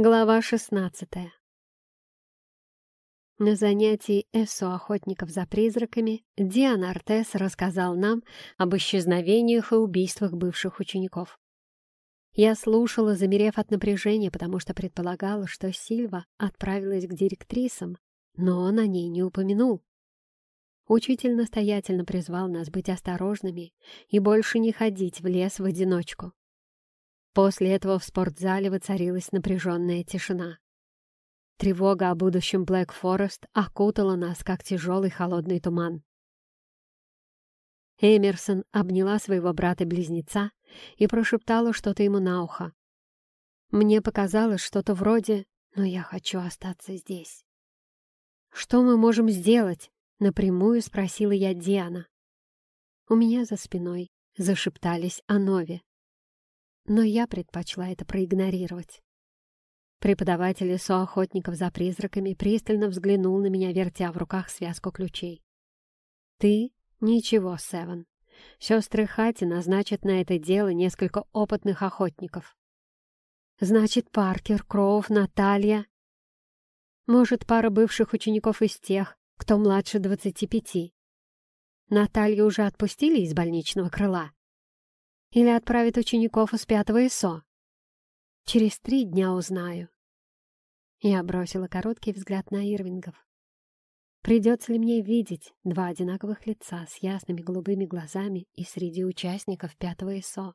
Глава шестнадцатая На занятии ЭСО охотников за призраками Диан Артес рассказал нам об исчезновениях и убийствах бывших учеников. Я слушала, замерев от напряжения, потому что предполагала, что Сильва отправилась к директрисам, но он о ней не упомянул. Учитель настоятельно призвал нас быть осторожными и больше не ходить в лес в одиночку. После этого в спортзале воцарилась напряженная тишина. Тревога о будущем Блэк Форест окутала нас, как тяжелый холодный туман. Эмерсон обняла своего брата-близнеца и прошептала что-то ему на ухо. Мне показалось что-то вроде «но я хочу остаться здесь». «Что мы можем сделать?» — напрямую спросила я Диана. У меня за спиной зашептались о Нове но я предпочла это проигнорировать. Преподаватель соохотников за призраками пристально взглянул на меня, вертя в руках связку ключей. «Ты? Ничего, Севен. Сестры Хати назначат на это дело несколько опытных охотников. Значит, Паркер, Кроув, Наталья. Может, пара бывших учеников из тех, кто младше двадцати пяти. Наталью уже отпустили из больничного крыла?» Или отправит учеников из пятого ИСО? Через три дня узнаю. Я бросила короткий взгляд на Ирвингов. Придется ли мне видеть два одинаковых лица с ясными голубыми глазами и среди участников пятого ИСО?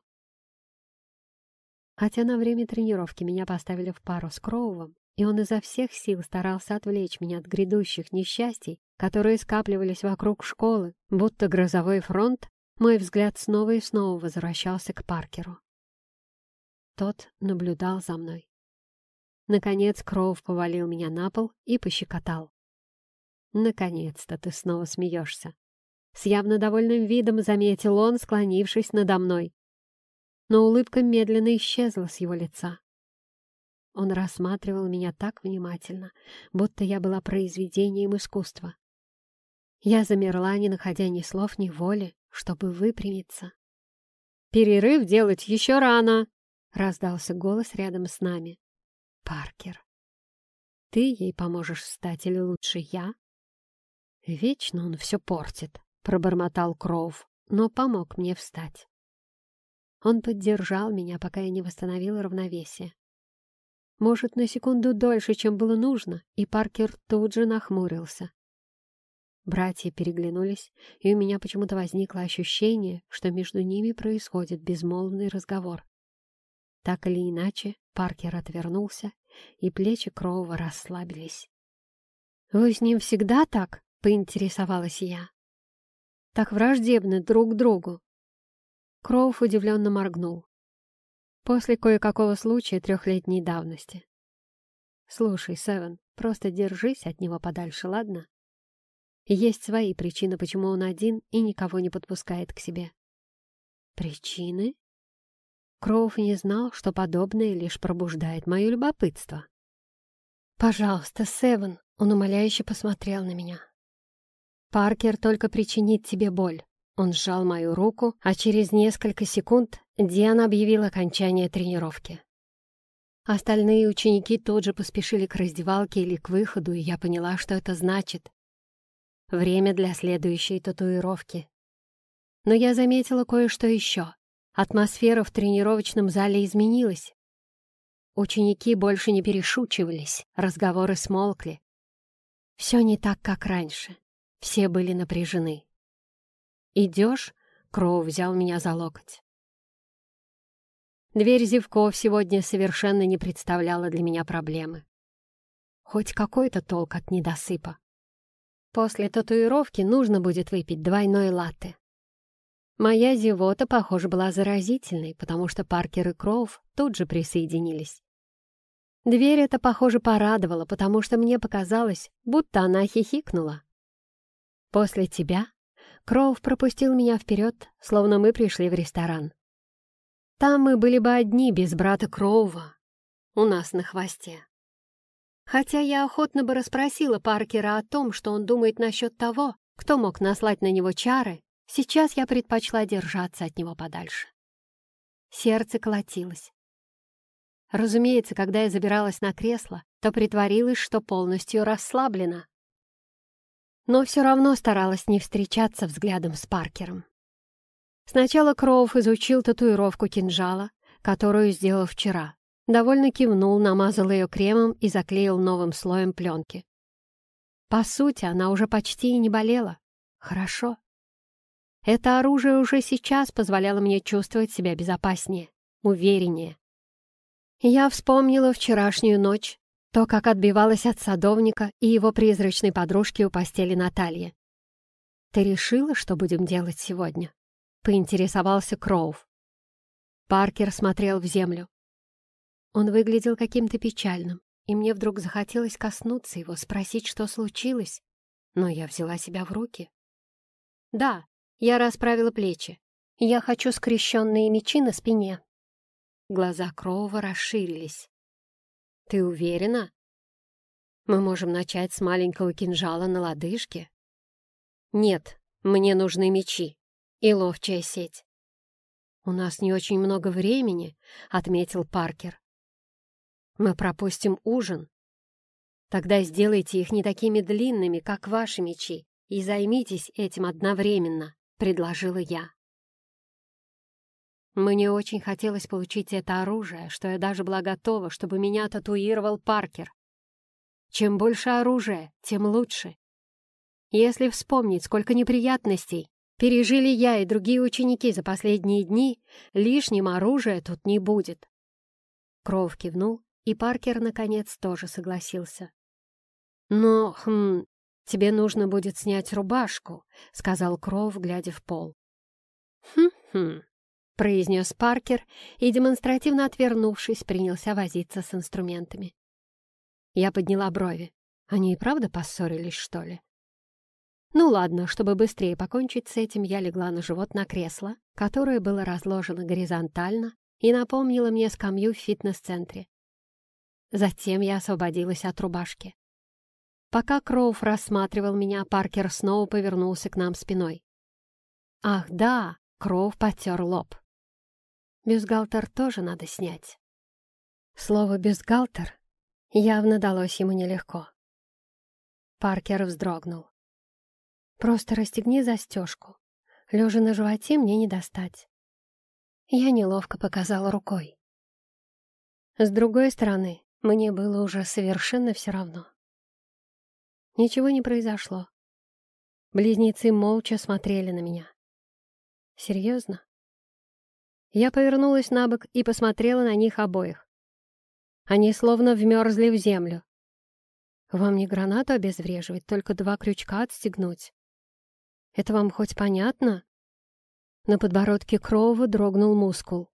Хотя на время тренировки меня поставили в пару с Кроувом, и он изо всех сил старался отвлечь меня от грядущих несчастий, которые скапливались вокруг школы, будто грозовой фронт, мой взгляд снова и снова возвращался к Паркеру. Тот наблюдал за мной. Наконец Кроув повалил меня на пол и пощекотал. «Наконец-то ты снова смеешься!» С явно довольным видом заметил он, склонившись надо мной. Но улыбка медленно исчезла с его лица. Он рассматривал меня так внимательно, будто я была произведением искусства. Я замерла, не находя ни слов, ни воли, чтобы выпрямиться. «Перерыв делать еще рано!» — раздался голос рядом с нами. «Паркер, ты ей поможешь встать или лучше я?» «Вечно он все портит», — пробормотал Кроув, но помог мне встать. Он поддержал меня, пока я не восстановила равновесие. Может, на секунду дольше, чем было нужно, и Паркер тут же нахмурился. Братья переглянулись, и у меня почему-то возникло ощущение, что между ними происходит безмолвный разговор. Так или иначе, Паркер отвернулся, и плечи Кроува расслабились. «Вы с ним всегда так?» — поинтересовалась я. «Так враждебны друг другу». Кроув удивленно моргнул. После кое-какого случая трехлетней давности. «Слушай, Севен, просто держись от него подальше, ладно?» Есть свои причины, почему он один и никого не подпускает к себе. Причины? Кроув не знал, что подобное лишь пробуждает мое любопытство. «Пожалуйста, Севен!» — он умоляюще посмотрел на меня. «Паркер только причинит тебе боль». Он сжал мою руку, а через несколько секунд Диана объявила окончание тренировки. Остальные ученики тут же поспешили к раздевалке или к выходу, и я поняла, что это значит. Время для следующей татуировки. Но я заметила кое-что еще. Атмосфера в тренировочном зале изменилась. Ученики больше не перешучивались, разговоры смолкли. Все не так, как раньше. Все были напряжены. «Идешь?» — Кроу взял меня за локоть. Дверь Зевков сегодня совершенно не представляла для меня проблемы. Хоть какой-то толк от недосыпа. После татуировки нужно будет выпить двойной латте. Моя зевота, похоже, была заразительной, потому что Паркер и Кроув тут же присоединились. Дверь это, похоже, порадовала, потому что мне показалось, будто она хихикнула. После тебя Кроув пропустил меня вперед, словно мы пришли в ресторан. Там мы были бы одни, без брата Кроува, у нас на хвосте. Хотя я охотно бы расспросила Паркера о том, что он думает насчет того, кто мог наслать на него чары, сейчас я предпочла держаться от него подальше. Сердце колотилось. Разумеется, когда я забиралась на кресло, то притворилась, что полностью расслаблена. Но все равно старалась не встречаться взглядом с Паркером. Сначала Кроув изучил татуировку кинжала, которую сделал вчера. Довольно кивнул, намазал ее кремом и заклеил новым слоем пленки. По сути, она уже почти и не болела. Хорошо. Это оружие уже сейчас позволяло мне чувствовать себя безопаснее, увереннее. Я вспомнила вчерашнюю ночь, то, как отбивалась от садовника и его призрачной подружки у постели Натальи. «Ты решила, что будем делать сегодня?» — поинтересовался Кроув. Паркер смотрел в землю. Он выглядел каким-то печальным, и мне вдруг захотелось коснуться его, спросить, что случилось, но я взяла себя в руки. «Да, я расправила плечи. Я хочу скрещенные мечи на спине». Глаза Кроува расширились. «Ты уверена? Мы можем начать с маленького кинжала на лодыжке?» «Нет, мне нужны мечи и ловчая сеть». «У нас не очень много времени», — отметил Паркер. «Мы пропустим ужин. Тогда сделайте их не такими длинными, как ваши мечи, и займитесь этим одновременно», — предложила я. Мне очень хотелось получить это оружие, что я даже была готова, чтобы меня татуировал Паркер. Чем больше оружия, тем лучше. Если вспомнить, сколько неприятностей пережили я и другие ученики за последние дни, лишним оружия тут не будет. Кров кивнул, и Паркер, наконец, тоже согласился. «Но, хм, тебе нужно будет снять рубашку», — сказал Кров, глядя в пол. «Хм-хм», — произнес Паркер и, демонстративно отвернувшись, принялся возиться с инструментами. Я подняла брови. Они и правда поссорились, что ли? Ну ладно, чтобы быстрее покончить с этим, я легла на живот на кресло, которое было разложено горизонтально и напомнило мне скамью в фитнес-центре. Затем я освободилась от рубашки. Пока Кроуф рассматривал меня, Паркер снова повернулся к нам спиной. «Ах, да!» — Кроув потер лоб. Бюстгальтер тоже надо снять. Слово «бюстгальтер» явно далось ему нелегко. Паркер вздрогнул. «Просто расстегни застежку. Лежа на животе мне не достать». Я неловко показала рукой. С другой стороны, мне было уже совершенно все равно. Ничего не произошло. Близнецы молча смотрели на меня. Серьезно? Я повернулась на бок и посмотрела на них обоих. Они словно вмерзли в землю. Вам не гранату обезвреживать, только два крючка отстегнуть. Это вам хоть понятно? На подбородке Кроува дрогнул мускул.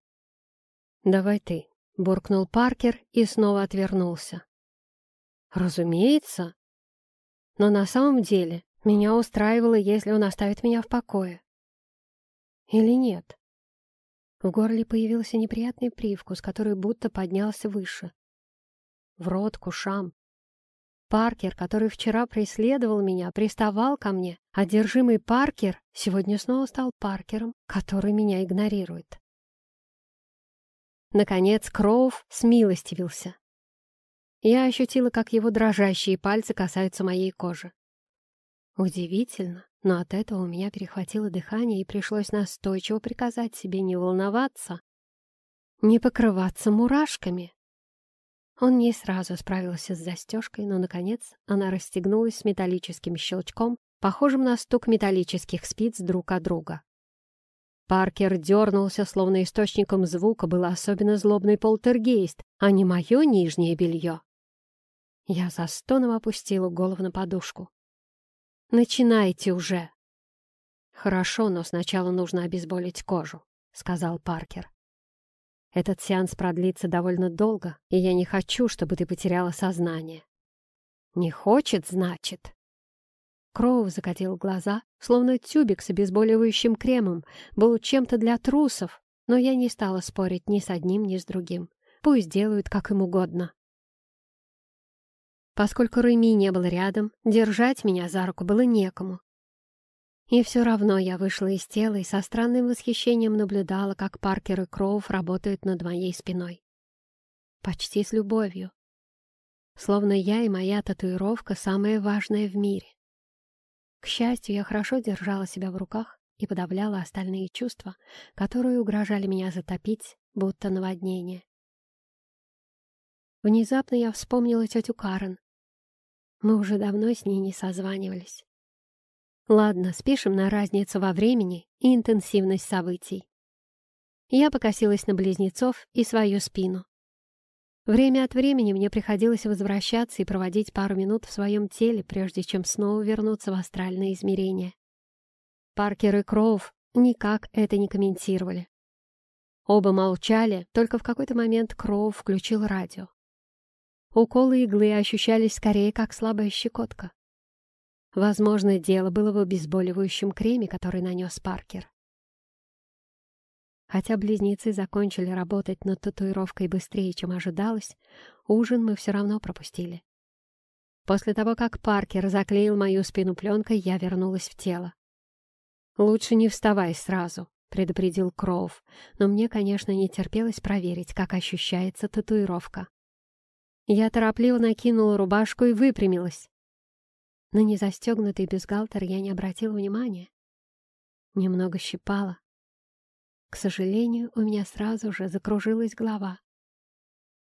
«Давай ты», — буркнул Паркер и снова отвернулся. «Разумеется. Но на самом деле меня устраивало, если он оставит меня в покое. Или нет?» В горле появился неприятный привкус, который будто поднялся выше. В рот, к ушам. Паркер, который вчера преследовал меня, приставал ко мне. Одержимый Паркер сегодня снова стал Паркером, который меня игнорирует. Наконец Кроув смилостивился. Я ощутила, как его дрожащие пальцы касаются моей кожи. Удивительно, но от этого у меня перехватило дыхание и пришлось настойчиво приказать себе не волноваться, не покрываться мурашками. Он не сразу справился с застежкой, но, наконец, она расстегнулась с металлическим щелчком, похожим на стук металлических спиц друг от друга. Паркер дернулся, словно источником звука был особенно злобный полтергейст, а не мое нижнее белье. Я за стоном опустила голову на подушку. Начинайте уже!» «Хорошо, но сначала нужно обезболить кожу», — сказал Паркер. «Этот сеанс продлится довольно долго, и я не хочу, чтобы ты потеряла сознание». «Не хочет, значит?» Кроу закатил глаза, словно тюбик с обезболивающим кремом был чем-то для трусов, но я не стала спорить ни с одним, ни с другим. Пусть делают, как им угодно. Поскольку Реми не был рядом, держать меня за руку было некому. И все равно я вышла из тела и со странным восхищением наблюдала, как Паркер и Кроув работают над моей спиной. почти с любовью. Словно я и моя татуировка самое важное в мире. К счастью, я хорошо держала себя в руках и подавляла остальные чувства, которые угрожали меня затопить, будто наводнение. Внезапно я вспомнила тетю Карен. Мы уже давно с ней не созванивались. Ладно, спишем на разницу во времени и интенсивность событий. Я покосилась на близнецов и свою спину. Время от времени мне приходилось возвращаться и проводить пару минут в своем теле, прежде чем снова вернуться в астральное измерение. Паркер и Кроув никак это не комментировали. Оба молчали, только в какой-то момент Кроув включил радио. Уколы иглы ощущались скорее как слабая щекотка. Возможно, дело было в обезболивающем креме, который нанес Паркер. Хотя близнецы закончили работать над татуировкой быстрее, чем ожидалось, ужин мы все равно пропустили. После того, как Паркер заклеил мою спину пленкой, я вернулась в тело. «Лучше не вставай сразу», — предупредил Кроув, но мне, конечно, не терпелось проверить, как ощущается татуировка. Я торопливо накинула рубашку и выпрямилась. На незастегнутый бюстгальтер я не обратила внимания. Немного щипала. К сожалению, у меня сразу же закружилась голова.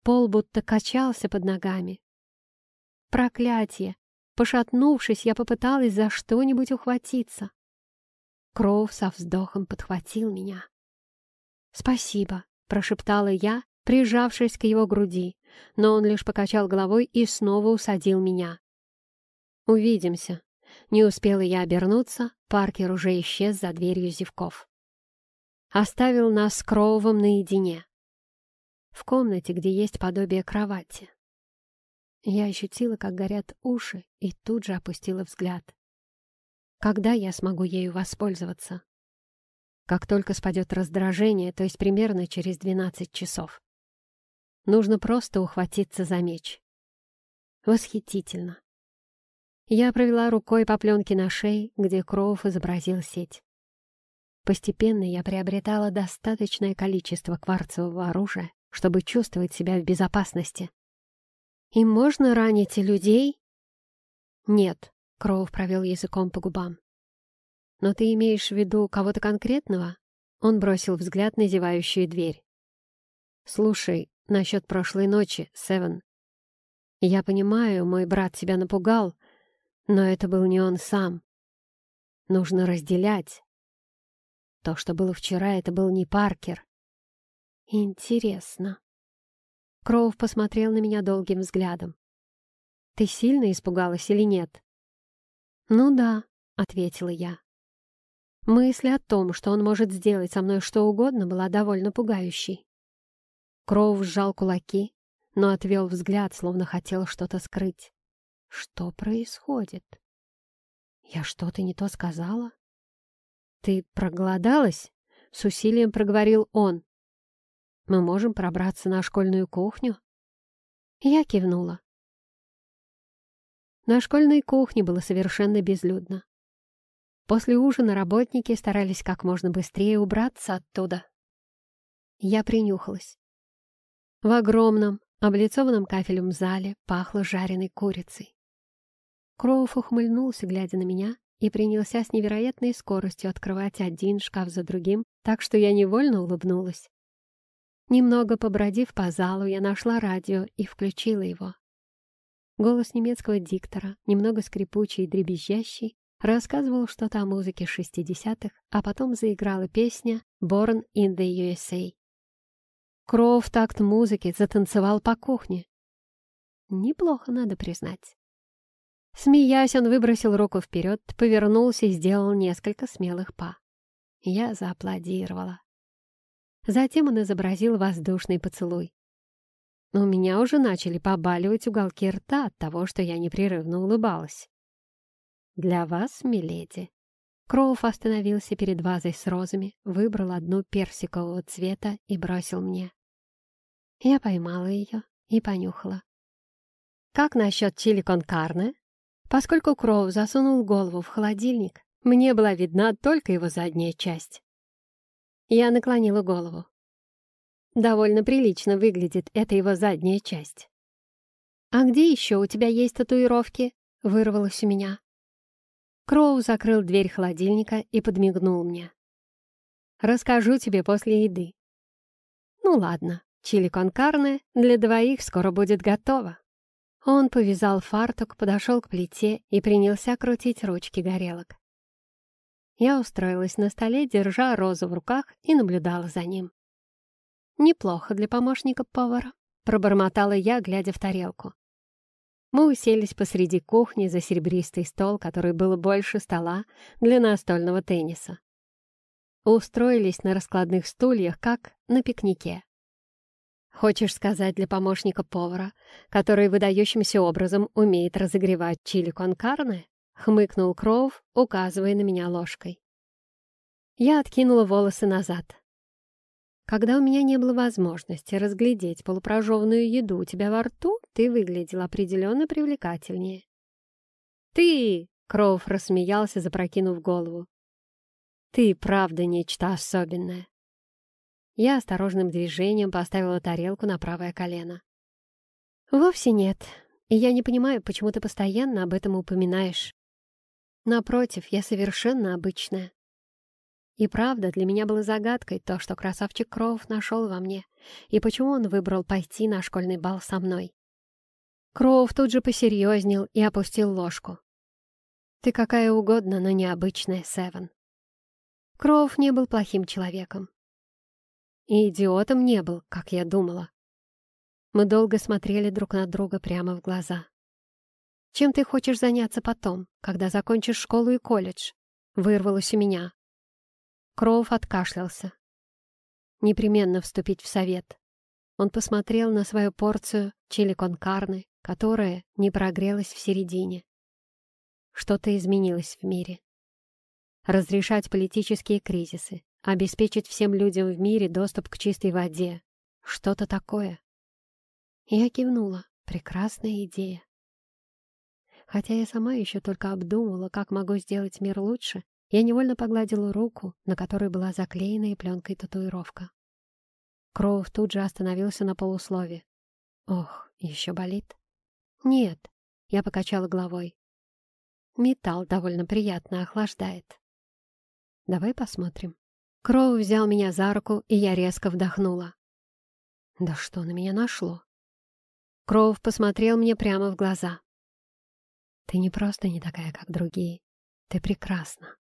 Пол будто качался под ногами. Проклятие! Пошатнувшись, я попыталась за что-нибудь ухватиться. Кроув со вздохом подхватил меня. «Спасибо», — прошептала я, прижавшись к его груди, но он лишь покачал головой и снова усадил меня. «Увидимся». Не успела я обернуться, Паркер уже исчез за дверью зевков. Оставил нас с Кроувом наедине. В комнате, где есть подобие кровати. Я ощутила, как горят уши, и тут же опустила взгляд. Когда я смогу ею воспользоваться? Как только спадет раздражение, то есть примерно через 12 часов. Нужно просто ухватиться за меч. Восхитительно. Я провела рукой по пленке на шее, где Кроув изобразил сеть. Постепенно я приобретала достаточное количество кварцевого оружия, чтобы чувствовать себя в безопасности. «И можно ранить людей?» «Нет», — Кроув провел языком по губам. «Но ты имеешь в виду кого-то конкретного?» Он бросил взгляд на зевающую дверь. «Слушай, насчет прошлой ночи, Севен. Я понимаю, мой брат тебя напугал, но это был не он сам. Нужно разделять. То, что было вчера, это был не Паркер. Интересно. Кроув посмотрел на меня долгим взглядом. Ты сильно испугалась или нет? Ну да, ответила я. Мысль о том, что он может сделать со мной что угодно, была довольно пугающей. Кроув сжал кулаки, но отвел взгляд, словно хотел что-то скрыть. Что происходит? Я что-то не то сказала? Ты проголодалась? С усилием проговорил он. Мы можем пробраться на школьную кухню? Я кивнула. На школьной кухне было совершенно безлюдно. После ужина работники старались как можно быстрее убраться оттуда. Я принюхалась. В огромном, облицованном кафелем зале пахло жареной курицей. Кроуф ухмыльнулся, глядя на меня, и принялся с невероятной скоростью открывать один шкаф за другим, так что я невольно улыбнулась. Немного побродив по залу, я нашла радио и включила его. Голос немецкого диктора, немного скрипучий и дребезжащий, рассказывал что-то о музыке шестидесятых, а потом заиграла песня «Born in the USA». Кроу в такт музыки затанцевал по кухне. Неплохо, надо признать. Смеясь, он выбросил руку вперед, повернулся и сделал несколько смелых па. Я зааплодировала. Затем он изобразил воздушный поцелуй. У меня уже начали побаливать уголки рта от того, что я непрерывно улыбалась. «Для вас, миледи». Кроуф остановился перед вазой с розами, выбрал одну персикового цвета и бросил мне. Я поймала ее и понюхала. «Как насчет чили кон карне?» Поскольку Кроу засунул голову в холодильник, мне была видна только его задняя часть. Я наклонила голову. Довольно прилично выглядит эта его задняя часть. «А где еще у тебя есть татуировки?» — вырвалось у меня. Кроу закрыл дверь холодильника и подмигнул мне. «Расскажу тебе после еды». «Ну ладно, чили конкарне для двоих скоро будет готово». Он повязал фартук, подошел к плите и принялся крутить ручки горелок. Я устроилась на столе, держа розу в руках и наблюдала за ним. «Неплохо для помощника повара», — пробормотала я, глядя в тарелку. Мы уселись посреди кухни за серебристый стол, который был больше стола для настольного тенниса. Устроились на раскладных стульях, как на пикнике. Хочешь сказать для помощника повара, который выдающимся образом умеет разогревать чили конкарне? Хмыкнул Кроув, указывая на меня ложкой. Я откинула волосы назад. Когда у меня не было возможности разглядеть полупрожеванную еду у тебя во рту, ты выглядел определенно привлекательнее. «Ты!» — Кроув рассмеялся, запрокинув голову. «Ты правда нечто особенное». Я осторожным движением поставила тарелку на правое колено. «Вовсе нет, и я не понимаю, почему ты постоянно об этом упоминаешь. Напротив, я совершенно обычная. И правда, для меня было загадкой то, что красавчик Кроув нашел во мне, и почему он выбрал пойти на школьный бал со мной. Кроув тут же посерьезнел и опустил ложку. «Ты какая угодно, но необычная, Севен». Кроув не был плохим человеком. И идиотом не был, как я думала. Мы долго смотрели друг на друга прямо в глаза. «Чем ты хочешь заняться потом, когда закончишь школу и колледж?» — вырвалось у меня. Кроув откашлялся. Непременно вступить в совет. Он посмотрел на свою порцию чили конкарны, которая не прогрелась в середине. Что-то изменилось в мире. Разрешать политические кризисы, обеспечить всем людям в мире доступ к чистой воде. Что-то такое. Я кивнула. Прекрасная идея. Хотя я сама еще только обдумывала, как могу сделать мир лучше, я невольно погладила руку, на которой была заклеенная пленкой татуировка. Кроув тут же остановился на полуслове. «Ох, еще болит?» «Нет», — я покачала головой. «Металл довольно приятно охлаждает». «Давай посмотрим». Кроу взял меня за руку, и я резко вдохнула. «Да что на меня нашло?» Кроув посмотрел мне прямо в глаза. «Ты не просто не такая, как другие. Ты прекрасна».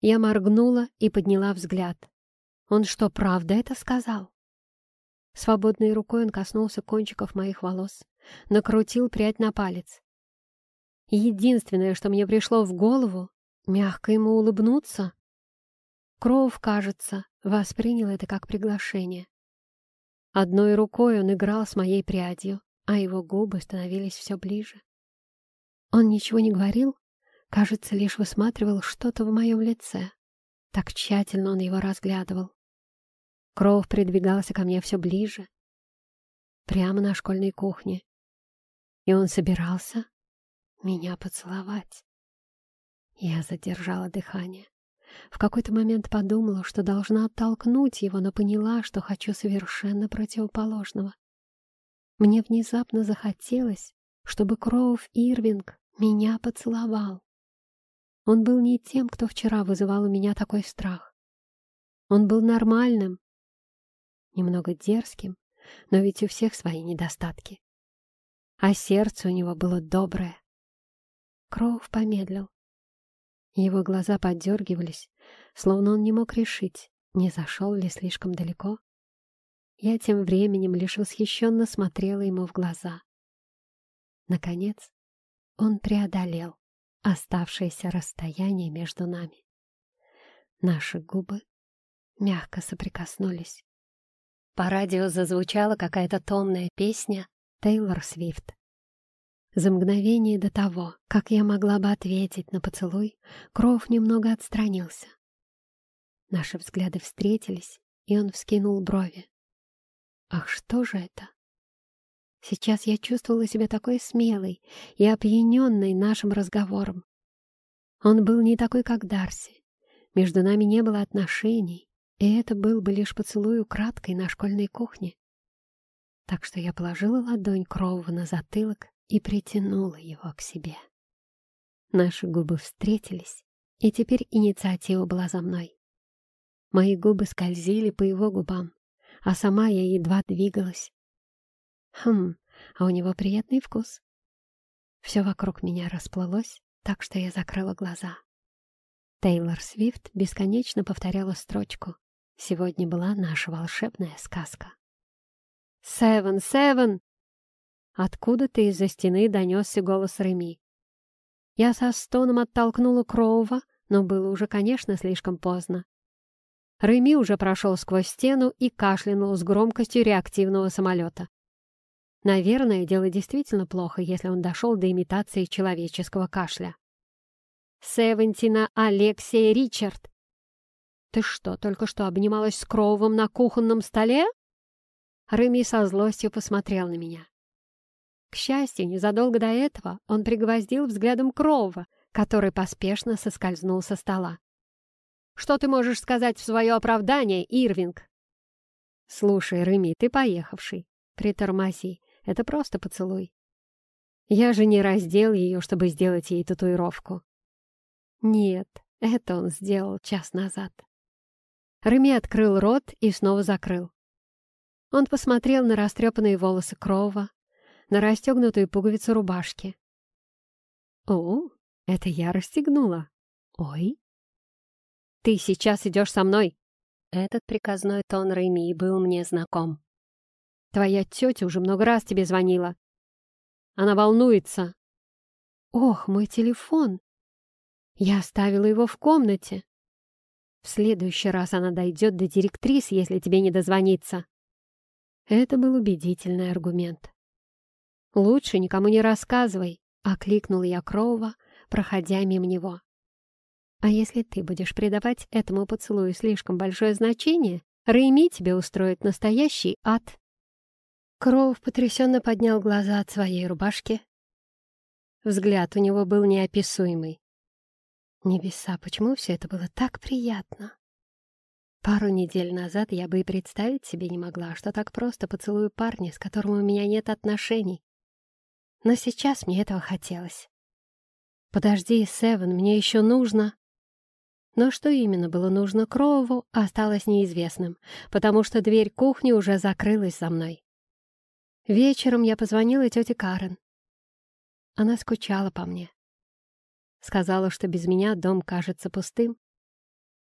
Я моргнула и подняла взгляд. Он что, правда это сказал? Свободной рукой он коснулся кончиков моих волос, накрутил прядь на палец. Единственное, что мне пришло в голову, мягко ему улыбнуться. Кроув, кажется, воспринял это как приглашение. Одной рукой он играл с моей прядью, а его губы становились все ближе. Он ничего не говорил, Кажется, лишь высматривал что-то в моем лице. Так тщательно он его разглядывал. Кроув придвигался ко мне все ближе, прямо на школьной кухне. И он собирался меня поцеловать. Я задержала дыхание. В какой-то момент подумала, что должна оттолкнуть его, но поняла, что хочу совершенно противоположного. Мне внезапно захотелось, чтобы Кроув Ирвинг меня поцеловал. Он был не тем, кто вчера вызывал у меня такой страх. Он был нормальным, немного дерзким, но ведь у всех свои недостатки. А сердце у него было доброе. Кроув помедлил. Его глаза поддергивались, словно он не мог решить, не зашел ли слишком далеко. Я тем временем лишь восхищенно смотрела ему в глаза. Наконец, он преодолел оставшееся расстояние между нами. Наши губы мягко соприкоснулись. По радио зазвучала какая-то томная песня Тейлор Свифт. За мгновение до того, как я могла бы ответить на поцелуй, Кров немного отстранился. Наши взгляды встретились, и он вскинул брови. Ах, что же это? Сейчас я чувствовала себя такой смелой и опьяненной нашим разговором. Он был не такой, как Дарси. Между нами не было отношений, и это был бы лишь поцелуй украдкой на школьной кухне. Так что я положила ладонь Кроува на затылок и притянула его к себе. Наши губы встретились, и теперь инициатива была за мной. Мои губы скользили по его губам, а сама я едва двигалась. Хм, а у него приятный вкус. Все вокруг меня расплылось, так что я закрыла глаза. Тейлор Свифт бесконечно повторяла строчку «Сегодня была наша волшебная сказка». «Севен! Севен!» Откуда-то из-за стены донесся голос Реми. Я со стоном оттолкнула Кроува, но было уже, конечно, слишком поздно. Реми уже прошел сквозь стену и кашлянул с громкостью реактивного самолета. Наверное, дело действительно плохо, если он дошел до имитации человеческого кашля. «Севентина Алексия Ричард!» «Ты что, только что обнималась с Кроувом на кухонном столе?» Реми со злостью посмотрел на меня. К счастью, незадолго до этого он пригвоздил взглядом Кроува, который поспешно соскользнул со стола. «Что ты можешь сказать в свое оправдание, Ирвинг?» «Слушай, Реми, ты поехавший. Притормози. Это просто поцелуй. Я же не раздел ее, чтобы сделать ей татуировку. Нет, это он сделал час назад. Реми открыл рот и снова закрыл. Он посмотрел на растрепанные волосы Крова, на расстегнутую пуговицу рубашки. «О, это я расстегнула. Ой!» «Ты сейчас идешь со мной!» Этот приказной тон Реми был мне знаком. «Твоя тетя уже много раз тебе звонила. Она волнуется». «Ох, мой телефон! Я оставила его в комнате. В следующий раз она дойдет до директрис, если тебе не дозвонится». Это был убедительный аргумент. «Лучше никому не рассказывай», — окликнул я Кроува, проходя мимо него. «А если ты будешь придавать этому поцелую слишком большое значение, Рэйми тебе устроит настоящий ад». Кроув потрясенно поднял глаза от своей рубашки. Взгляд у него был неописуемый. Небеса, почему все это было так приятно? Пару недель назад я бы и представить себе не могла, что так просто поцелую парня, с которым у меня нет отношений. Но сейчас мне этого хотелось. «Подожди, Севен, мне еще нужно...» Но что именно было нужно Кроуву, осталось неизвестным, потому что дверь кухни уже закрылась за мной. Вечером я позвонила тете Карен. Она скучала по мне. Сказала, что без меня дом кажется пустым.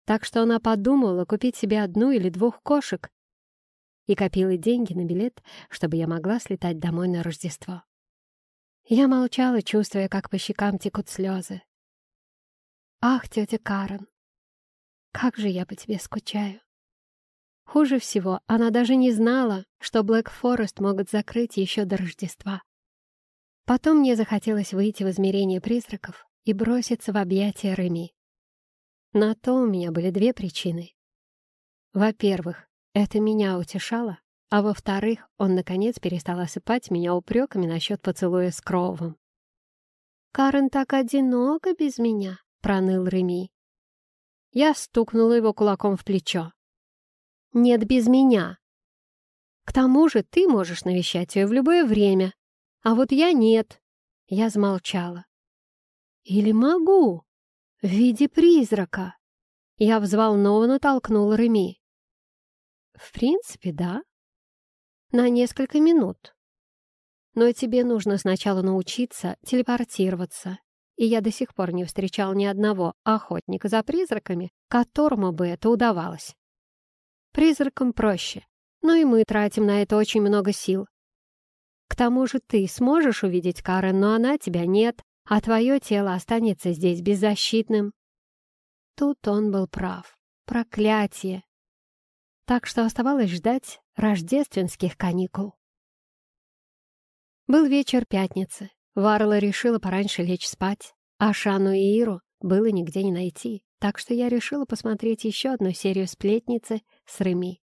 Так что она подумала купить себе одну или двух кошек и копила деньги на билет, чтобы я могла слетать домой на Рождество. Я молчала, чувствуя, как по щекам текут слезы. «Ах, тетя Карен, как же я по тебе скучаю!» Хуже всего, она даже не знала, что Блэк Форест могут закрыть еще до Рождества. Потом мне захотелось выйти в измерение призраков и броситься в объятия Реми. На то у меня были две причины. Во-первых, это меня утешало, а во-вторых, он, наконец, перестал осыпать меня упреками насчет поцелуя с Кроувом. «Карен так одиноко без меня», — проныл Реми. Я стукнула его кулаком в плечо. «Нет, без меня. К тому же ты можешь навещать ее в любое время, а вот я нет». Я замолчала. «Или могу? В виде призрака?» Я взволнованно толкнула Реми. «В принципе, да», на несколько минут. Но тебе нужно сначала научиться телепортироваться. И я до сих пор не встречал ни одного охотника за призраками, которому бы это удавалось. Призракам проще, но и мы тратим на это очень много сил. К тому же ты сможешь увидеть Карен, но она тебя нет, а твое тело останется здесь беззащитным. Тут он был прав. Проклятие! Так что оставалось ждать, рождественских каникул. Был вечер пятницы. Варла решила пораньше лечь спать, а Шану и Иру было нигде не найти, так что я решила посмотреть еще одну серию «Сплетницы» с Реми.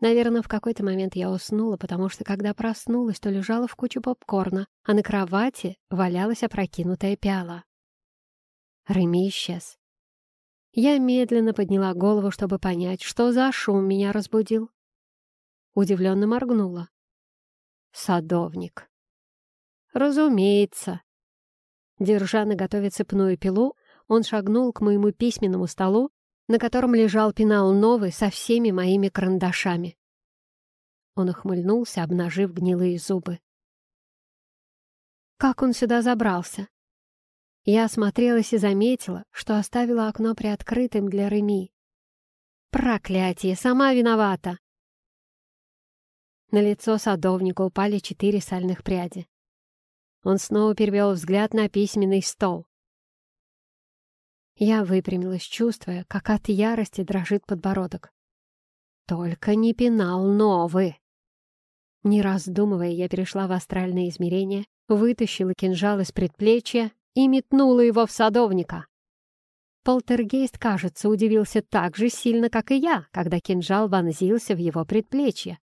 Наверное, в какой-то момент я уснула, потому что, когда проснулась, то лежала в кучу попкорна, а на кровати валялась опрокинутая пиала. Реми исчез. Я медленно подняла голову, чтобы понять, что за шум меня разбудил. Удивленно моргнула. Садовник. Разумеется. Держа на готове цепную пилу, он шагнул к моему письменному столу, на котором лежал пенал новый со всеми моими карандашами. Он ухмыльнулся, обнажив гнилые зубы. Как он сюда забрался? Я осмотрелась и заметила, что оставила окно приоткрытым для Реми. Проклятие, сама виновата! На лицо садовника упали четыре сальных пряди. Он снова перевел взгляд на письменный стол. Я выпрямилась, чувствуя, как от ярости дрожит подбородок. Только не пенал новый. Не раздумывая, я перешла в астральное измерение, вытащила кинжал из предплечья и метнула его в садовника. Полтергейст, кажется, удивился так же сильно, как и я, когда кинжал вонзился в его предплечье.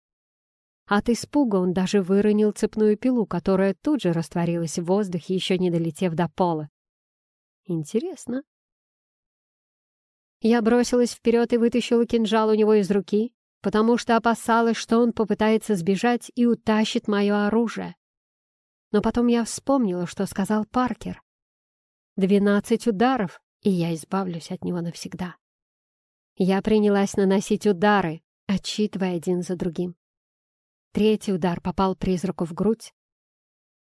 От испуга он даже выронил цепную пилу, которая тут же растворилась в воздухе, еще не долетев до пола. Интересно. Я бросилась вперед и вытащила кинжал у него из руки, потому что опасалась, что он попытается сбежать и утащит мое оружие. Но потом я вспомнила, что сказал Паркер. Двенадцать ударов, и я избавлюсь от него навсегда. Я принялась наносить удары, отчитывая один за другим. Третий удар попал призраку в грудь.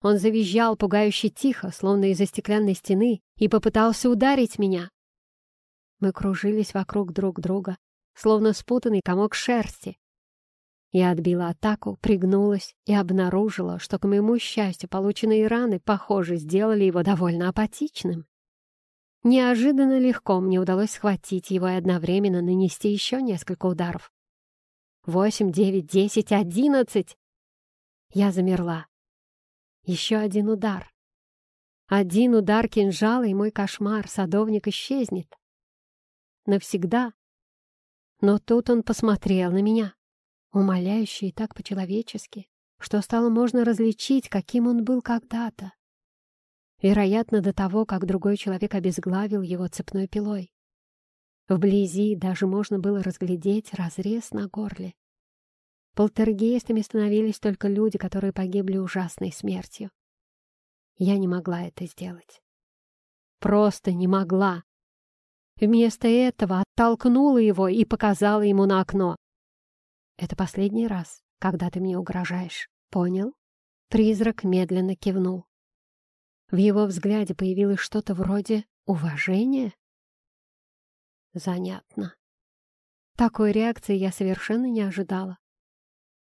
Он завизжал пугающе тихо, словно из-за стеклянной стены, и попытался ударить меня. Мы кружились вокруг друг друга, словно спутанный комок шерсти. Я отбила атаку, пригнулась и обнаружила, что, к моему счастью, полученные раны, похоже, сделали его довольно апатичным. Неожиданно легко мне удалось схватить его и одновременно нанести еще несколько ударов. Восемь, девять, десять, одиннадцать! Я замерла. Еще один удар. Один удар кинжала, и мой кошмар, садовник, исчезнет. Навсегда. Но тут он посмотрел на меня, умоляюще и так по-человечески, что стало можно различить, каким он был когда-то. Вероятно, до того, как другой человек обезглавил его цепной пилой. Вблизи даже можно было разглядеть разрез на горле. Полтергейстами становились только люди, которые погибли ужасной смертью. Я не могла это сделать. Просто не могла. Вместо этого оттолкнула его и показала ему на окно. «Это последний раз, когда ты мне угрожаешь. Понял?» Призрак медленно кивнул. В его взгляде появилось что-то вроде уважения. Занятно. Такой реакции я совершенно не ожидала.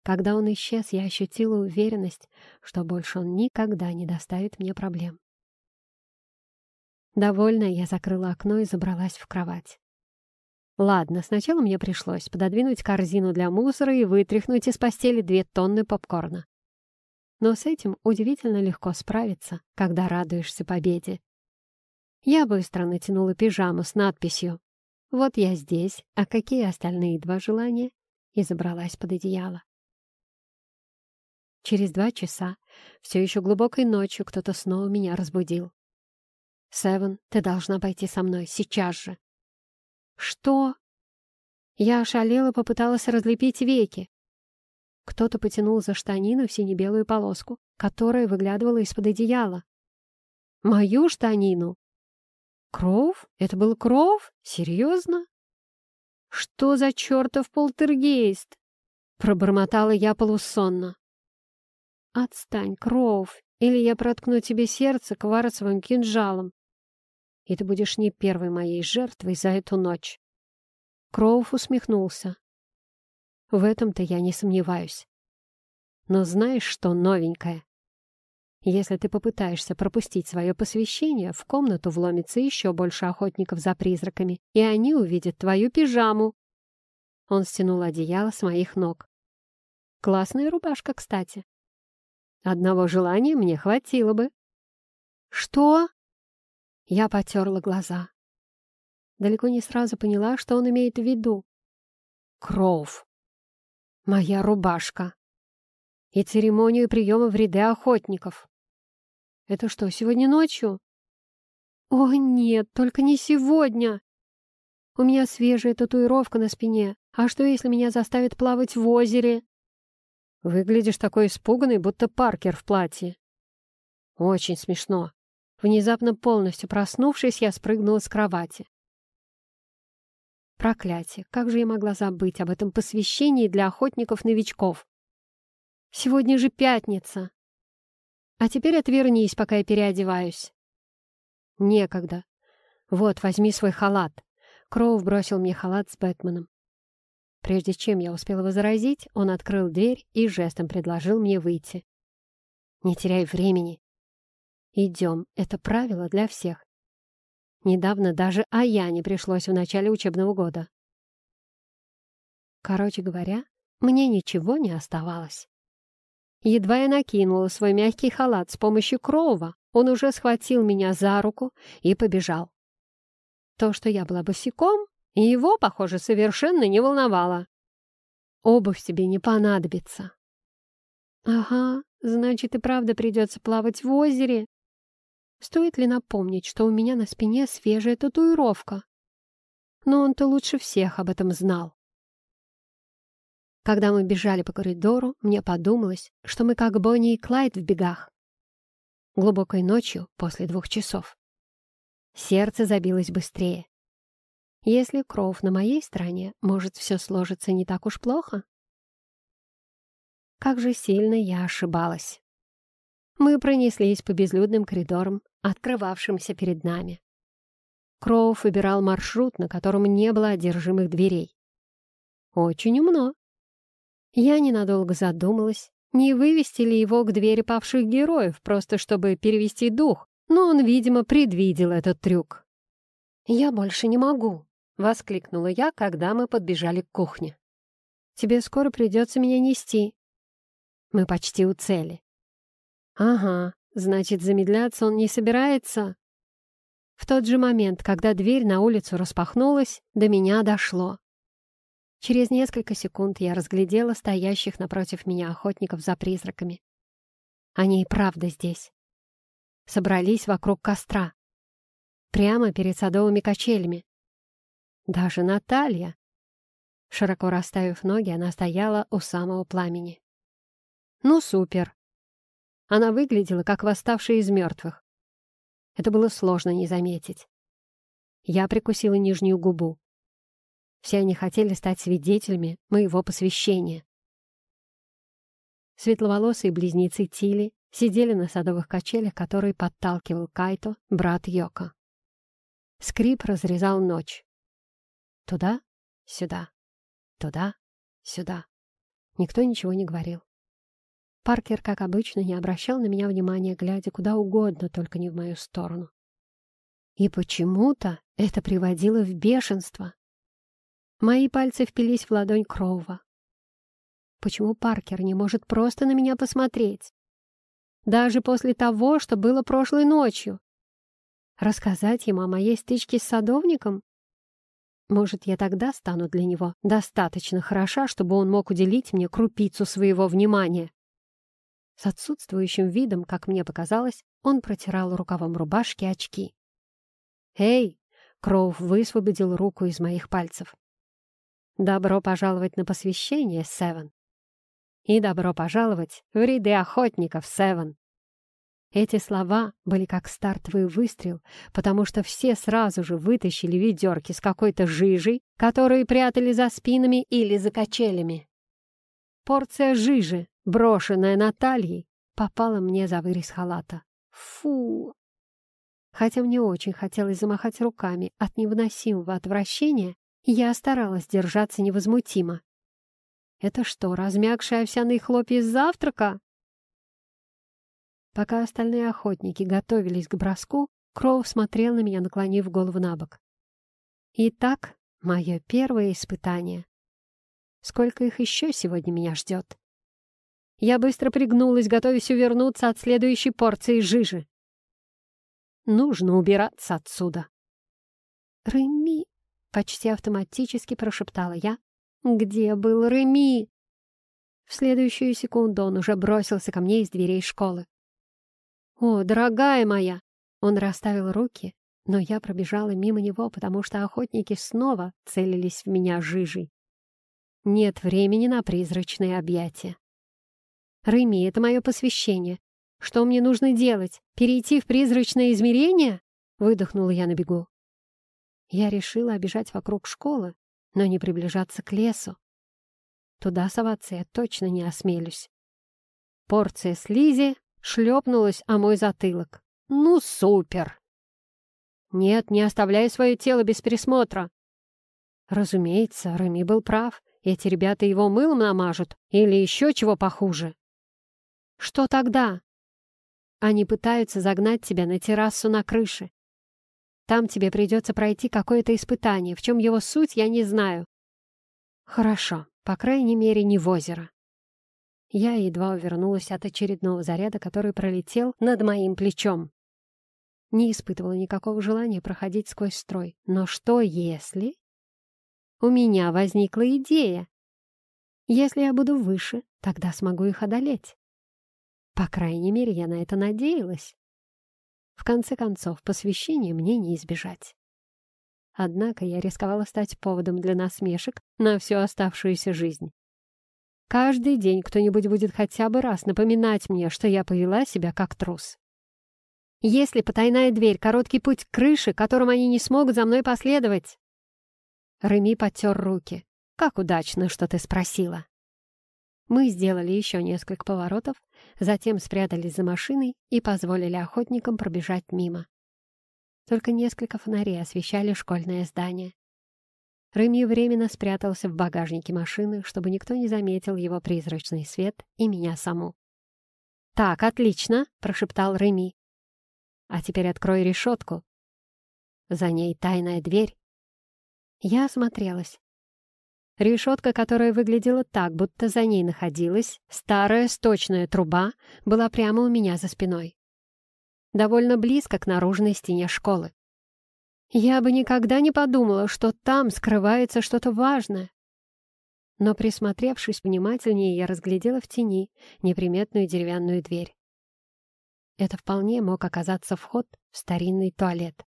Когда он исчез, я ощутила уверенность, что больше он никогда не доставит мне проблем. Довольная, я закрыла окно и забралась в кровать. Ладно, сначала мне пришлось пододвинуть корзину для мусора и вытряхнуть из постели две тонны попкорна. Но с этим удивительно легко справиться, когда радуешься победе. Я быстро натянула пижаму с надписью «Вот я здесь, а какие остальные два желания?» и забралась под одеяло. Через два часа, все еще глубокой ночью, кто-то снова меня разбудил. «Севен, ты должна пойти со мной, сейчас же!» «Что?» Я ошалела, попыталась разлепить веки. Кто-то потянул за штанину в сине-белую полоску, которая выглядывала из-под одеяла. «Мою штанину?» «Кров? Это был Кров? Серьезно?» «Что за чертов полтергейст?» Пробормотала я полусонно. «Отстань, Кров, или я проткну тебе сердце кварцевым кинжалом и ты будешь не первой моей жертвой за эту ночь. Кроуф усмехнулся. В этом-то я не сомневаюсь. Но знаешь, что новенькое? Если ты попытаешься пропустить свое посвящение, в комнату вломится еще больше охотников за призраками, и они увидят твою пижаму. Он стянул одеяло с моих ног. Классная рубашка, кстати. Одного желания мне хватило бы. «Что?» Я потерла глаза. Далеко не сразу поняла, что он имеет в виду. Кроув. Моя рубашка. И церемонию приема в ряды охотников. Это что, сегодня ночью? О, нет, только не сегодня. У меня свежая татуировка на спине. А что, если меня заставят плавать в озере?» «Выглядишь такой испуганный, будто Паркер в платье». «Очень смешно». Внезапно полностью проснувшись, я спрыгнула с кровати. Проклятие, как же я могла забыть об этом посвящении для охотников-новичков? Сегодня же пятница. А теперь отвернись, пока я переодеваюсь. Некогда. Вот, возьми свой халат. Кроу бросил мне халат с Бэтменом. Прежде чем я успела возразить, он открыл дверь и жестом предложил мне выйти. «Не теряй времени. Идем, это правило для всех. Недавно даже Аяне пришлось в начале учебного года. Короче говоря, мне ничего не оставалось. Едва я накинула свой мягкий халат с помощью Кроува, он уже схватил меня за руку и побежал. То, что я была босиком, его, похоже, совершенно не волновало. Обувь тебе не понадобится. Ага, значит, и правда придется плавать в озере. Стоит ли напомнить, что у меня на спине свежая татуировка? Но он-то лучше всех об этом знал. Когда мы бежали по коридору, мне подумалось, что мы как Бонни и Клайд в бегах. Глубокой ночью, после двух часов. Сердце забилось быстрее. Если кровь на моей стороне, может, все сложится не так уж плохо? Как же сильно я ошибалась. Мы пронеслись по безлюдным коридорам, открывавшимся перед нами. Кроув выбирал маршрут, на котором не было одержимых дверей. Очень умно. Я ненадолго задумалась, не вывести ли его к двери павших героев, просто чтобы перевести дух, но он, видимо, предвидел этот трюк. «Я больше не могу», — воскликнула я, когда мы подбежали к кухне. «Тебе скоро придется меня нести». Мы почти у цели. Ага, значит, замедляться он не собирается. В тот же момент, когда дверь на улицу распахнулась, до меня дошло. Через несколько секунд я разглядела стоящих напротив меня охотников за призраками. Они и правда здесь. Собрались вокруг костра. Прямо перед садовыми качелями. Даже Наталья. Широко расставив ноги, она стояла у самого пламени. «Ну, супер!» Она выглядела, как восставшая из мертвых. Это было сложно не заметить. Я прикусила нижнюю губу. Все они хотели стать свидетелями моего посвящения. Светловолосые близнецы Тили сидели на садовых качелях, которые подталкивал Кайто, брат Йока. Скрип разрезал ночь. Туда, сюда, туда, сюда. Никто ничего не говорил. Паркер, как обычно, не обращал на меня внимания, глядя куда угодно, только не в мою сторону. И почему-то это приводило в бешенство. Мои пальцы впились в ладонь Кроува. Почему Паркер не может просто на меня посмотреть? Даже после того, что было прошлой ночью. Рассказать ему о моей стычке с садовником? Может, я тогда стану для него достаточно хороша, чтобы он мог уделить мне крупицу своего внимания? С отсутствующим видом, как мне показалось, он протирал рукавом рубашки очки. «Эй!» — Кроув высвободил руку из моих пальцев. «Добро пожаловать на посвящение, Севен!» «И добро пожаловать в ряды охотников, Севен!» Эти слова были как стартовый выстрел, потому что все сразу же вытащили ведерки с какой-то жижей, которые прятали за спинами или за качелями. Порция жижи, брошенная Натальей, попала мне за вырез халата. Фу! Хотя мне очень хотелось замахать руками от невыносимого отвращения, я старалась держаться невозмутимо. Это что, размягшие овсяные хлопья из завтрака? Пока остальные охотники готовились к броску, Кроу смотрел на меня, наклонив голову на бок. Итак, мое первое испытание. Сколько их еще сегодня меня ждет? Я быстро пригнулась, готовясь увернуться от следующей порции жижи. Нужно убираться отсюда. «Реми!» — почти автоматически прошептала я. «Где был Реми?» В следующую секунду он уже бросился ко мне из дверей школы. «О, дорогая моя!» Он расставил руки, но я пробежала мимо него, потому что охотники снова целились в меня жижей. Нет времени на призрачные объятия. «Рыми, это мое посвящение. Что мне нужно делать? Перейти в призрачное измерение?» Выдохнула я на бегу. Я решила обижать вокруг школы, но не приближаться к лесу. Туда соваться я точно не осмелюсь. Порция слизи шлепнулась о мой затылок. «Ну, супер!» «Нет, не оставляй свое тело без пересмотра!» Разумеется, Реми был прав. Эти ребята его мылом намажут или еще чего похуже. Что тогда? Они пытаются загнать тебя на террасу на крыше. Там тебе придется пройти какое-то испытание. В чем его суть, я не знаю. Хорошо, по крайней мере, не в озеро. Я едва увернулась от очередного заряда, который пролетел над моим плечом. Не испытывала никакого желания проходить сквозь строй. Но что если у меня возникла идея. Если я буду выше, тогда смогу их одолеть. По крайней мере, я на это надеялась. В конце концов, посвящение мне не избежать. Однако я рисковала стать поводом для насмешек на всю оставшуюся жизнь. Каждый день кто-нибудь будет хотя бы раз напоминать мне, что я повела себя как трус. Если потайная дверь — короткий путь к крыше, которым они не смогут за мной последовать, Реми потер руки. «Как удачно, что ты спросила!» Мы сделали еще несколько поворотов, затем спрятались за машиной и позволили охотникам пробежать мимо. Только несколько фонарей освещали школьное здание. Реми временно спрятался в багажнике машины, чтобы никто не заметил его призрачный свет и меня саму. «Так, отлично!» — прошептал Реми. «А теперь открой решетку. За ней тайная дверь, я осмотрелась. Решетка, которая выглядела так, будто за ней находилась старая сточная труба, была прямо у меня за спиной. Довольно близко к наружной стене школы. Я бы никогда не подумала, что там скрывается что-то важное. Но, присмотревшись внимательнее, я разглядела в тени неприметную деревянную дверь. Это вполне мог оказаться вход в старинный туалет.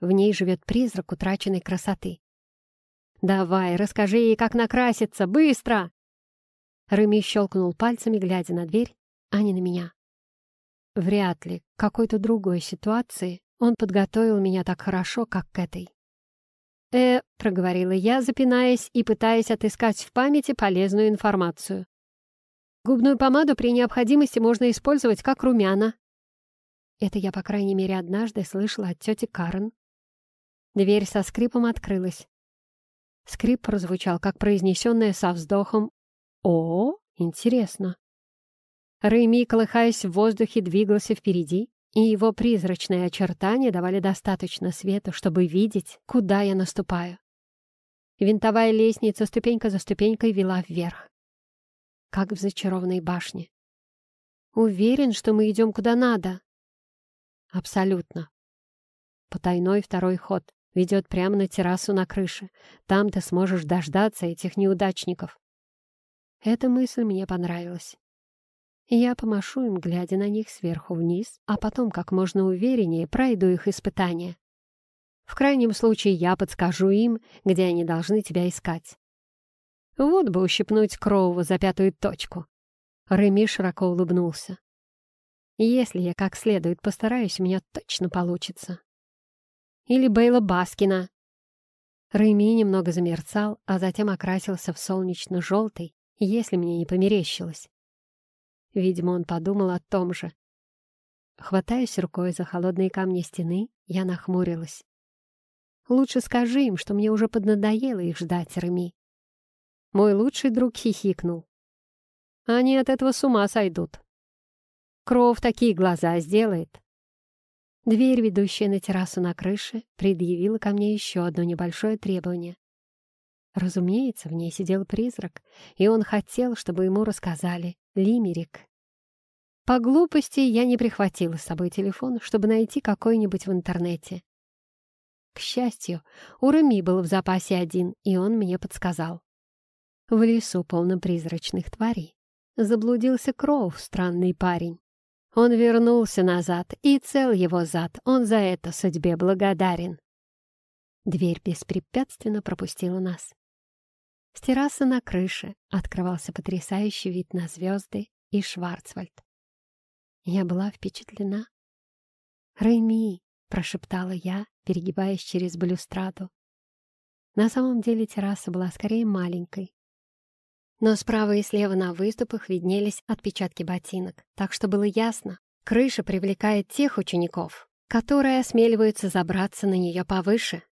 В ней живет призрак утраченной красоты. «Давай, расскажи ей, как накраситься! Быстро!» Реми щелкнул пальцами, глядя на дверь, а не на меня. Вряд ли к какой-то другой ситуации он подготовил меня так хорошо, как к этой. «Э», — проговорила я, запинаясь и пытаясь отыскать в памяти полезную информацию. «Губную помаду при необходимости можно использовать как румяна». Это я, по крайней мере, однажды слышала от тети Карен. Дверь со скрипом открылась. Скрип прозвучал, как произнесенное со вздохом «О, интересно». Рэйми, колыхаясь в воздухе, двигался впереди, и его призрачные очертания давали достаточно света, чтобы видеть, куда я наступаю. Винтовая лестница ступенька за ступенькой вела вверх, как в зачарованной башне. «Уверен, что мы идем куда надо?» «Абсолютно. Потайной второй ход ведет прямо на террасу на крыше. Там ты сможешь дождаться этих неудачников. Эта мысль мне понравилась. Я помашу им, глядя на них сверху вниз, а потом как можно увереннее пройду их испытания. В крайнем случае я подскажу им, где они должны тебя искать. Вот бы ущипнуть Кроува за пятую точку. Реми широко улыбнулся. Если я как следует постараюсь, у меня точно получится или Бейла Баскина. Рэйми немного замерцал, а затем окрасился в солнечно-желтый, если мне не померещилось. Видимо, он подумал о том же. Хватаясь рукой за холодные камни стены, я нахмурилась. «Лучше скажи им, что мне уже поднадоело их ждать, Реми». Мой лучший друг хихикнул. «Они от этого с ума сойдут. Кров такие глаза сделает, Дверь, ведущая на террасу на крыше, предъявила ко мне еще одно небольшое требование. Разумеется, в ней сидел призрак, и он хотел, чтобы ему рассказали лимерик. По глупости я не прихватила с собой телефон, чтобы найти какой-нибудь в интернете. К счастью, у Рами был в запасе один, и он мне подсказал. В лесу, полном призрачных тварей, заблудился Кроув, странный парень. Он вернулся назад, и цел его зад, он за это судьбе благодарен. Дверь беспрепятственно пропустила нас. С террасы на крыше открывался потрясающий вид на звезды и Шварцвальд. Я была впечатлена. «Рэйми!» — прошептала я, перегибаясь через балюстраду. На самом деле терраса была скорее маленькой. Но справа и слева на выступах виднелись отпечатки ботинок, так что было ясно, крыша привлекает тех учеников, которые осмеливаются забраться на нее повыше.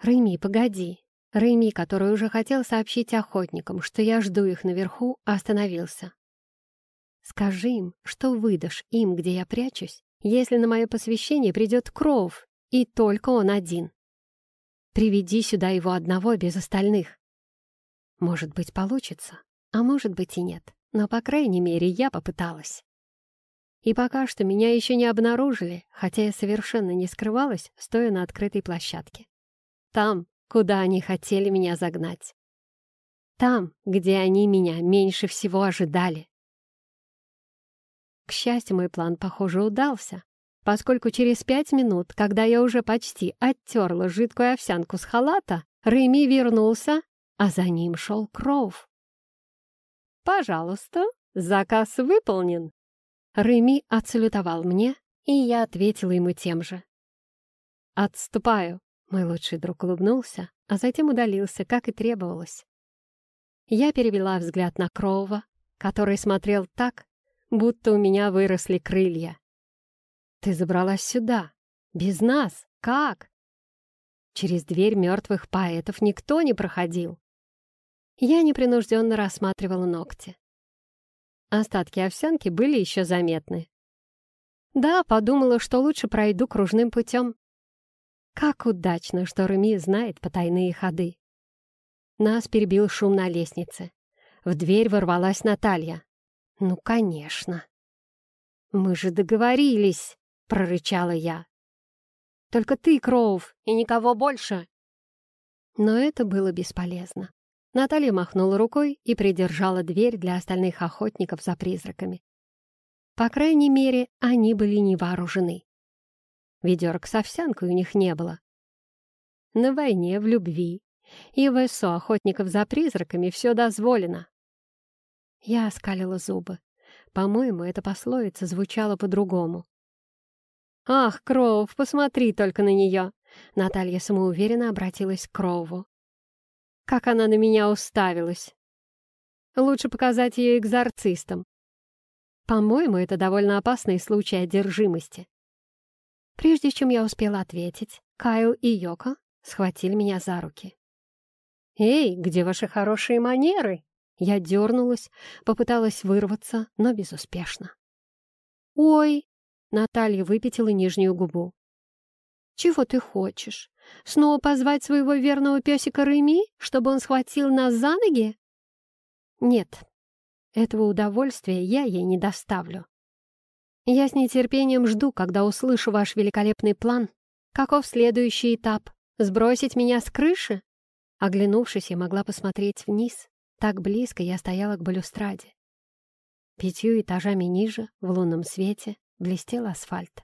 «Рэйми, погоди!» Рэйми, который уже хотел сообщить охотникам, что я жду их наверху, остановился. «Скажи им, что выдашь им, где я прячусь, если на мое посвящение придет Кроув, и только он один. Приведи сюда его одного без остальных. Может быть, получится, а может быть и нет, но, по крайней мере, я попыталась. И пока что меня еще не обнаружили, хотя я совершенно не скрывалась, стоя на открытой площадке. Там, куда они хотели меня загнать. Там, где они меня меньше всего ожидали. К счастью, мой план, похоже, удался, поскольку через пять минут, когда я уже почти оттерла жидкую овсянку с халата, Рэми вернулся, а за ним шел Кроув. «Пожалуйста, заказ выполнен!» Рэми отсалютовал мне, и я ответила ему тем же. «Отступаю!» — мой лучший друг улыбнулся, а затем удалился, как и требовалось. Я перевела взгляд на Кроува, который смотрел так, будто у меня выросли крылья. «Ты забралась сюда. Без нас. Как?» Через дверь мертвых поэтов никто не проходил. Я непринужденно рассматривала ногти. Остатки овсянки были еще заметны. Да, подумала, что лучше пройду кружным путем. Как удачно, что Реми знает потайные ходы. Нас перебил шум на лестнице. В дверь ворвалась Наталья. «Ну, конечно». «Мы же договорились», — прорычала я. «Только ты, Кроув, и никого больше». Но это было бесполезно. Наталья махнула рукой и придержала дверь для остальных охотников за призраками. По крайней мере, они были не вооружены. Ведерок с овсянкой у них не было. На войне, в любви и в СО охотников за призраками все дозволено. Я оскалила зубы. По-моему, эта пословица звучала по-другому. «Ах, Кроув, посмотри только на нее!» Наталья самоуверенно обратилась к Кроуву. «Как она на меня уставилась! Лучше показать ее экзорцистам. По-моему, это довольно опасный случай одержимости». Прежде чем я успела ответить, Кайл и Йока схватили меня за руки. «Эй, где ваши хорошие манеры?» Я дернулась, попыталась вырваться, но безуспешно. «Ой!» — Наталья выпятила нижнюю губу. «Чего ты хочешь? Снова позвать своего верного песика Реми, чтобы он схватил нас за ноги?» «Нет, этого удовольствия я ей не доставлю. Я с нетерпением жду, когда услышу ваш великолепный план. Каков следующий этап? Сбросить меня с крыши?» Оглянувшись, я могла посмотреть вниз. Так близко я стояла к балюстраде. Пятью этажами ниже, в лунном свете, блестел асфальт.